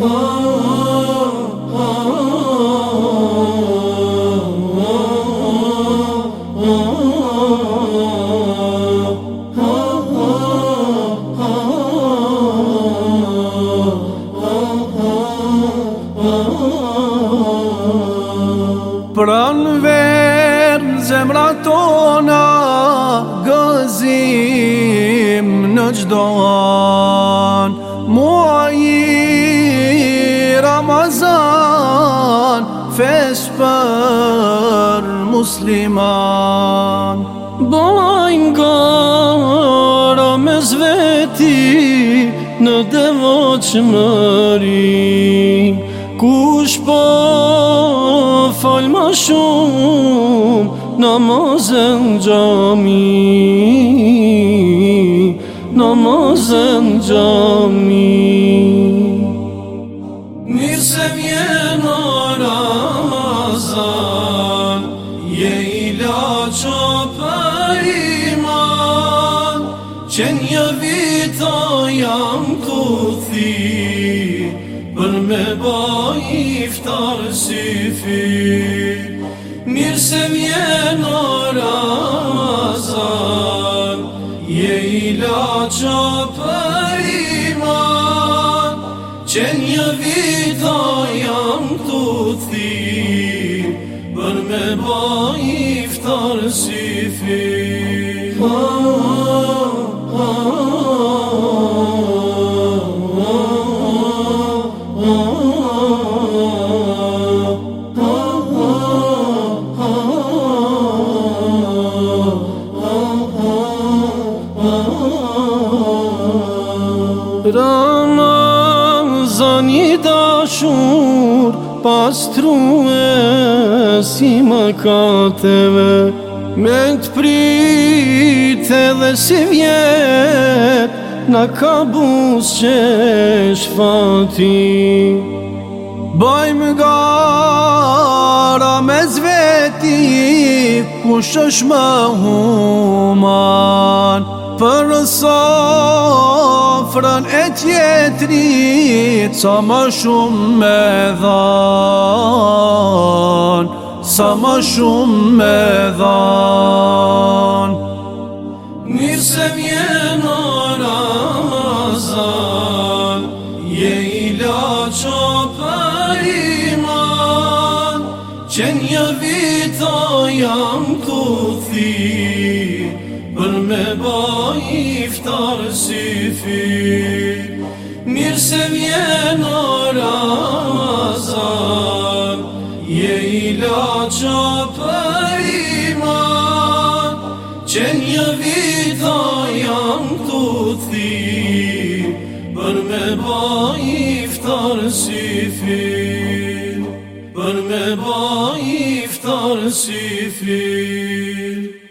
Hë hë hë... Pra në verën zemra tona Gëzim në gjdoan Fesh për musliman Bajnë gara me zveti Në devo që Kush po falë ma shumë Namazen që më rinë Namazen që سمي نورازان يلا چوب ايمان چن يويتا يام قوثي بلم با افتار سيفي مير سمي نورازان يلا چوب ايمان چن يويتا ba iftar syfi Ramazan i dashur pastrue si më kateve Me të prite dhe si vjet Në kabus që shfati Bajmë gara me zveti Kush është më humanë për sofrën e tjetri, sa më shumë me dhanë, sa më shumë me dhanë. Mirë se vjenë o razan, je i la qo për iman, që një vito jam të thimë, ba iftar syfi Mirë se vjen o razan Je ila qa me ba iftar syfi Për me ba iftar syfi